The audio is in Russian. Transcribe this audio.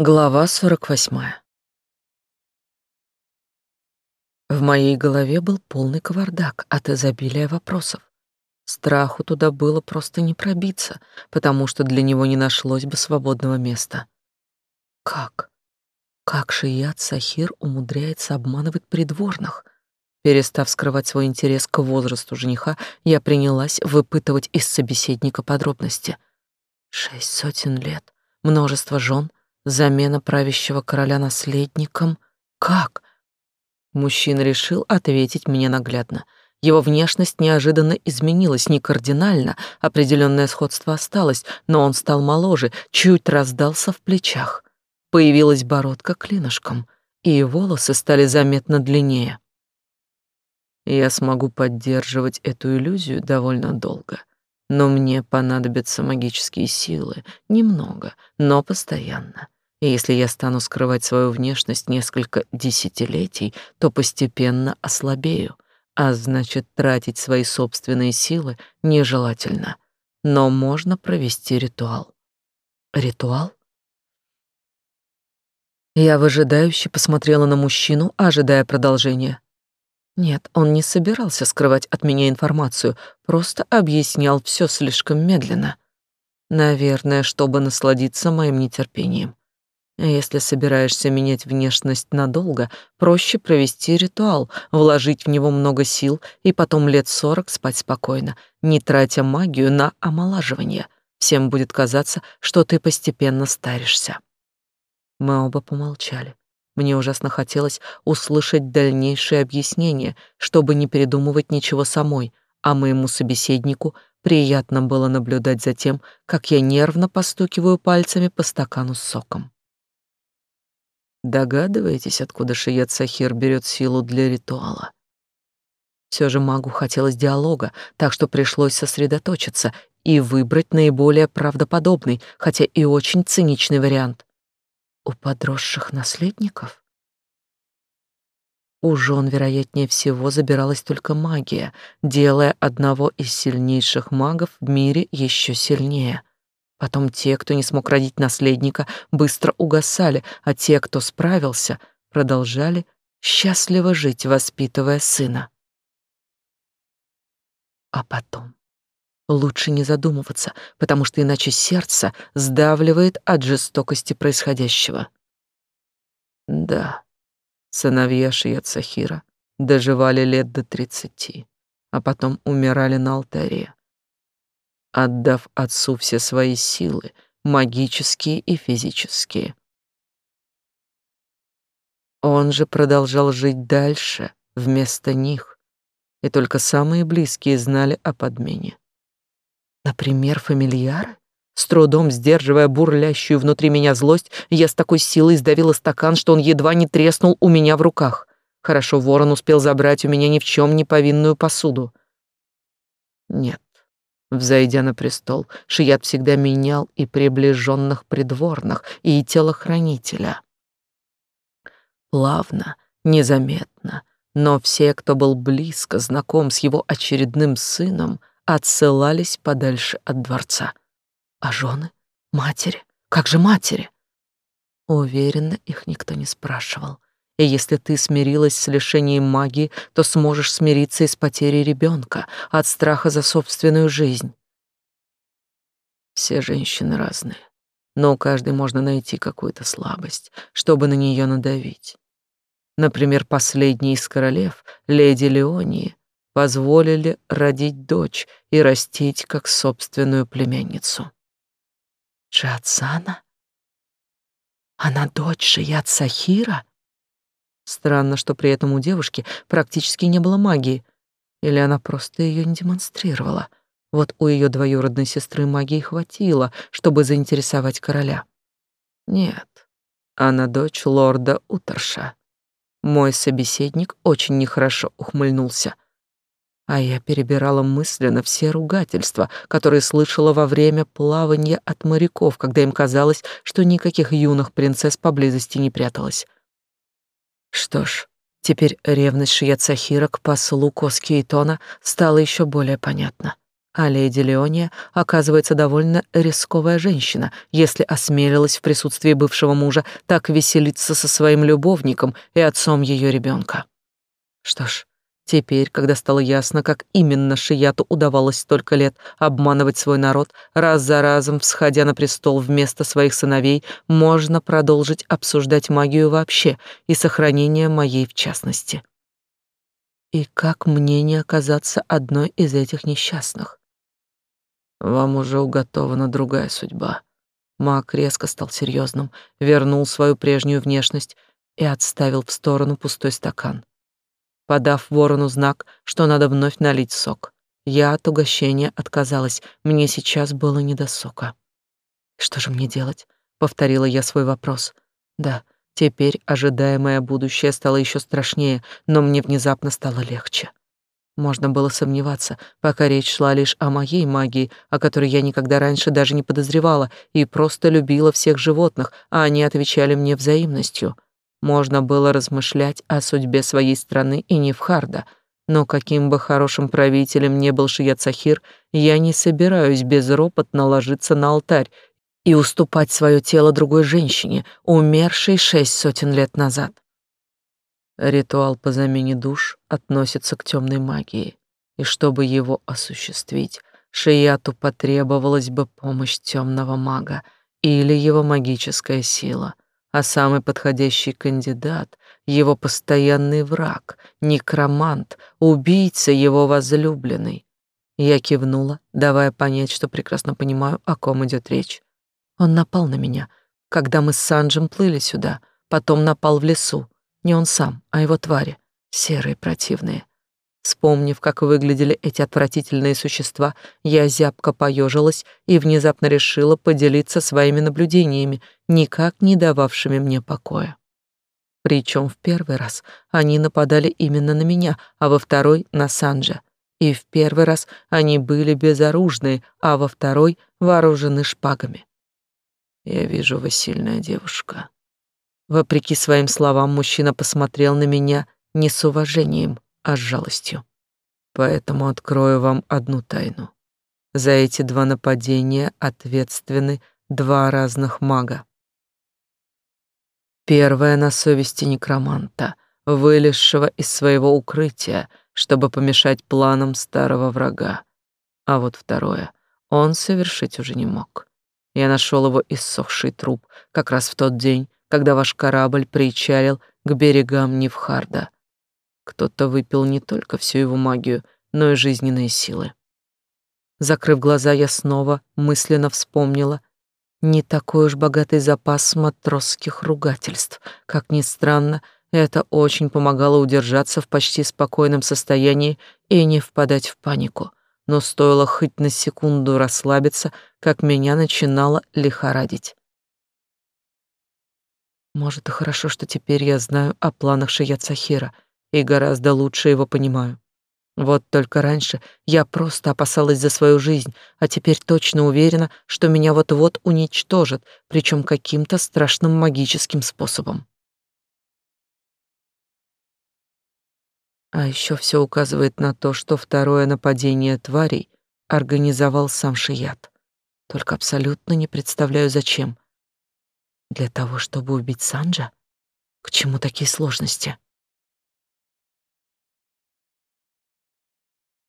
Глава 48. В моей голове был полный кавардак от изобилия вопросов. Страху туда было просто не пробиться, потому что для него не нашлось бы свободного места. Как? Как Шият Сахир умудряется обманывать придворных? Перестав скрывать свой интерес к возрасту жениха, я принялась выпытывать из собеседника подробности. Шесть сотен лет, множество жен — Замена правящего короля наследником? Как? Мужчина решил ответить мне наглядно. Его внешность неожиданно изменилась, не кардинально, определенное сходство осталось, но он стал моложе, чуть раздался в плечах. Появилась бородка клинышком, и волосы стали заметно длиннее. Я смогу поддерживать эту иллюзию довольно долго, но мне понадобятся магические силы, немного, но постоянно. И если я стану скрывать свою внешность несколько десятилетий, то постепенно ослабею, а значит, тратить свои собственные силы нежелательно. Но можно провести ритуал. Ритуал? Я выжидающе посмотрела на мужчину, ожидая продолжения. Нет, он не собирался скрывать от меня информацию, просто объяснял все слишком медленно. Наверное, чтобы насладиться моим нетерпением. Если собираешься менять внешность надолго, проще провести ритуал, вложить в него много сил и потом лет сорок спать спокойно, не тратя магию на омолаживание. Всем будет казаться, что ты постепенно старишься. Мы оба помолчали. Мне ужасно хотелось услышать дальнейшие объяснения, чтобы не придумывать ничего самой, а моему собеседнику приятно было наблюдать за тем, как я нервно постукиваю пальцами по стакану с соком. Догадываетесь, откуда Шиет Сахир берет силу для ритуала? Все же магу хотелось диалога, так что пришлось сосредоточиться и выбрать наиболее правдоподобный, хотя и очень циничный вариант. У подросших наследников? У жен, вероятнее всего, забиралась только магия, делая одного из сильнейших магов в мире еще сильнее. Потом те, кто не смог родить наследника, быстро угасали, а те, кто справился, продолжали счастливо жить, воспитывая сына. А потом лучше не задумываться, потому что иначе сердце сдавливает от жестокости происходящего. Да, сыновья Шият Сахира доживали лет до тридцати, а потом умирали на алтаре отдав отцу все свои силы, магические и физические. Он же продолжал жить дальше, вместо них, и только самые близкие знали о подмене. Например, фамильяры? С трудом сдерживая бурлящую внутри меня злость, я с такой силой сдавила стакан, что он едва не треснул у меня в руках. Хорошо, ворон успел забрать у меня ни в чем не повинную посуду. Нет, Взойдя на престол, Шият всегда менял и приближенных придворных, и телохранителя. Плавно, незаметно, но все, кто был близко знаком с его очередным сыном, отсылались подальше от дворца. А жены? Матери? Как же матери? Уверенно, их никто не спрашивал. И если ты смирилась с лишением магии, то сможешь смириться и с потерей ребенка, от страха за собственную жизнь. Все женщины разные, но у каждой можно найти какую-то слабость, чтобы на нее надавить. Например, последний из королев, леди Леонии, позволили родить дочь и растить как собственную племянницу. Джатсана? Она дочь Шият Сахира? Странно, что при этом у девушки практически не было магии. Или она просто ее не демонстрировала. Вот у ее двоюродной сестры магии хватило, чтобы заинтересовать короля. Нет, она дочь лорда Утерша. Мой собеседник очень нехорошо ухмыльнулся. А я перебирала мысленно все ругательства, которые слышала во время плавания от моряков, когда им казалось, что никаких юных принцесс поблизости не пряталось. Что ж, теперь ревность Шият Сахира к послу Коскейтона стала еще более понятна. А леди Леония, оказывается, довольно рисковая женщина, если осмелилась в присутствии бывшего мужа так веселиться со своим любовником и отцом ее ребенка. Что ж, теперь, когда стало ясно, как именно Шияту удавалось столько лет обманывать свой народ, раз за разом всходя на престол вместо своих сыновей, можно продолжить обсуждать магию вообще и сохранение моей в частности. И как мне не оказаться одной из этих несчастных? Вам уже уготована другая судьба. Мак резко стал серьезным, вернул свою прежнюю внешность и отставил в сторону пустой стакан. Подав ворону знак, что надо вновь налить сок. Я от угощения отказалась, мне сейчас было не до сока. «Что же мне делать?» — повторила я свой вопрос. «Да, теперь ожидаемое будущее стало еще страшнее, но мне внезапно стало легче. Можно было сомневаться, пока речь шла лишь о моей магии, о которой я никогда раньше даже не подозревала и просто любила всех животных, а они отвечали мне взаимностью. Можно было размышлять о судьбе своей страны и не в Харда, но каким бы хорошим правителем не был Шият я не собираюсь безропотно ложиться на алтарь и уступать свое тело другой женщине, умершей шесть сотен лет назад. Ритуал по замене душ относится к темной магии, и чтобы его осуществить, Шияту потребовалась бы помощь темного мага или его магическая сила, а самый подходящий кандидат — его постоянный враг, некромант, убийца его возлюбленный. Я кивнула, давая понять, что прекрасно понимаю, о ком идет речь. Он напал на меня, когда мы с Санджем плыли сюда, потом напал в лесу, не он сам, а его твари, серые, противные. Вспомнив, как выглядели эти отвратительные существа, я зябко поежилась и внезапно решила поделиться своими наблюдениями, никак не дававшими мне покоя. Причем в первый раз они нападали именно на меня, а во второй — на Санджа. И в первый раз они были безоружные, а во второй — вооружены шпагами. «Я вижу, вы сильная девушка», Вопреки своим словам, мужчина посмотрел на меня не с уважением, а с жалостью. Поэтому открою вам одну тайну. За эти два нападения ответственны два разных мага. Первое на совести некроманта, вылезшего из своего укрытия, чтобы помешать планам старого врага. А вот второе он совершить уже не мог. Я нашел его иссохший труп как раз в тот день, когда ваш корабль причалил к берегам Невхарда. Кто-то выпил не только всю его магию, но и жизненные силы. Закрыв глаза, я снова мысленно вспомнила не такой уж богатый запас матросских ругательств. Как ни странно, это очень помогало удержаться в почти спокойном состоянии и не впадать в панику. Но стоило хоть на секунду расслабиться, как меня начинало лихорадить. Может, и хорошо, что теперь я знаю о планах Шият Сахира и гораздо лучше его понимаю. Вот только раньше я просто опасалась за свою жизнь, а теперь точно уверена, что меня вот-вот уничтожат, причем каким-то страшным магическим способом. А еще все указывает на то, что второе нападение тварей организовал сам Шият. Только абсолютно не представляю, зачем. Для того, чтобы убить Санджа? К чему такие сложности?